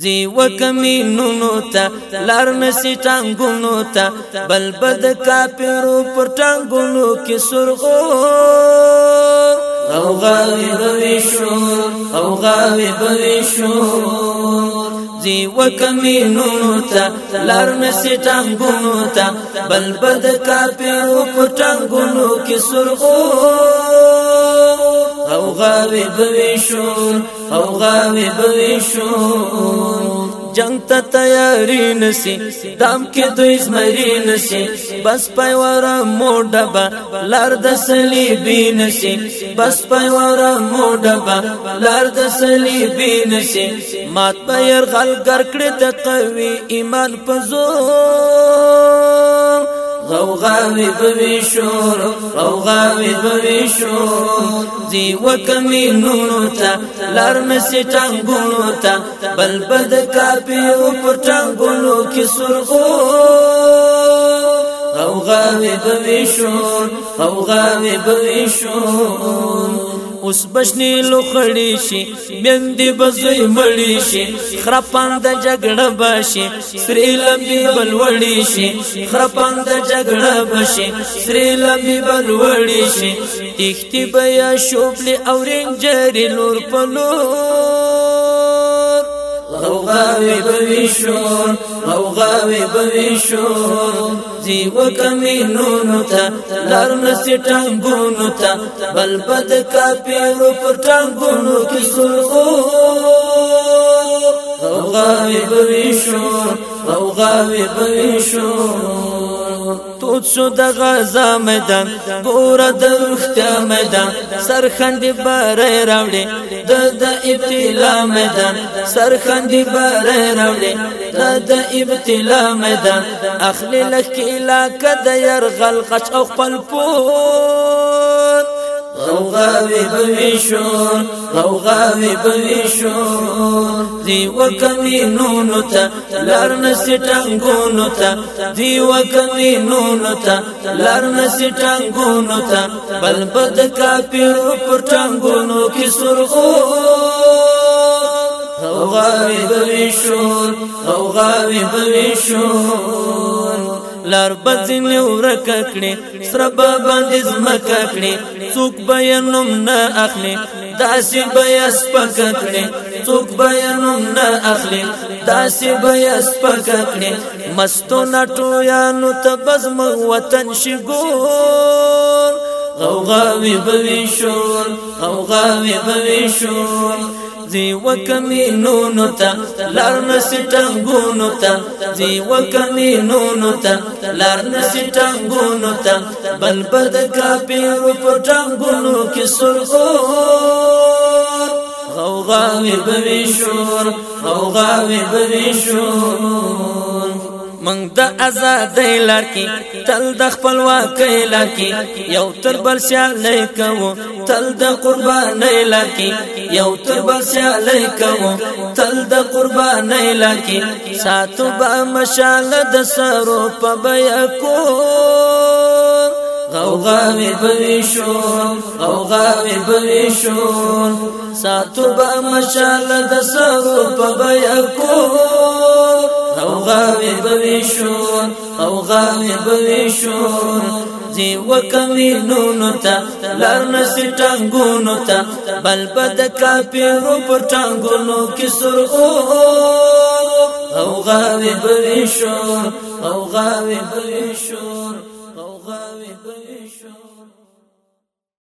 زی وکمی نونو تا لار نسی ټانګونو تا بل بد کاپیرو پر ټانګونو کې سرغو او غاوی بوي شو او غاوی بوي شو زی وکمی نونو تا لار نسی ټانګونو تا بل بد کاپیرو پر ټانګونو کې سرغو غاوی بوي شو او غاوی بوي شو جنگ ته تیاری نسی دام کې دوی زمری نسی بس پایورا موډه با لار د صلیبی نسی بس پایورا موډه با لار د صلیبی نسی مات پایر غل ګر کړې د قوی ایمان پزور غوغاوی بوی شور غوغاوی بوی شور دی وکمی نونو تا لارمسی ټنګونو تا بل بد کاپی او پر ټنګونو کې سرغو غوغاوی بوی شور غوغاوی بوی شور اوس بشنی لوخړی شي میندې بزوی مړی شي خرپاند جګړه بشي سری لمبي بلوړی شي خرپاند جګړه بشي سری لمبي بلوړی شي تختی بیا شوبلی اورنجری لور په لور او غاوی بوی شور او غاوی بوی شور زیو کمینونو تا لار نسی ٹانگونو تا بل بد کپیرو پر ٹانگونو کی سلخو او غاوی بوی شور او غاوی بوی شور تود شو د غزا میدان ګور د رښتیا میدان سرخندې بارې راوړې د د ابتلا میدان سرخندې بارې راوړې د د ابتلا میدان اخلي لکه علاقه د يرغل غچ او خپل پور غوغاوی بوی شور غوغاوی بوی شور دی وکمی نونو تا لار نسی ٹانگونو تا دی وکمی نونو تا لار نسی ٹانگونو تا بل بد کا پیرو پر ٹانگونو کی سرخور غوغاوی بوی شور غوغاوی بوی شور لار بزن ورک کړي سر به باندې زمک کړي څوک بیانوم نه اخلي داسې بیا سپک کړي څوک بیانوم نه اخلي داسې بیا سپک کړي مستو نټو یا نو تبزم وطن شګور غوغاوی بوي شور غوغاوی بوي شور زی وکمینونو تا لار نسی ټنګونو تا زی وکمینونو تا لار نسی ټنګونو تا بل بد کا پیرو په ټنګونو کې سرغور غوغاوی بوی شور غوغاوی بوی شور منګ د آزادۍ لار کې تل د خپلواکۍ لار کې یو تر بل سیالۍ کوو تل د قربانۍ لار کې یو تر بل سیالۍ کوو تل د قربانۍ لار کې ساتو به مشاله د سرو په بیا کو غوغاوی بویشون غوغاوی بویشون ساتو با مشال د سرو په بیا کون بوي شور او غاوي بوي شور دی وکمی نونو تا لار نسی ٹانگونو تا بل بد کافی رو پر ٹانگونو کی سر او غاوی بوی شور او غاوی بوی شور او غاوی بوی شور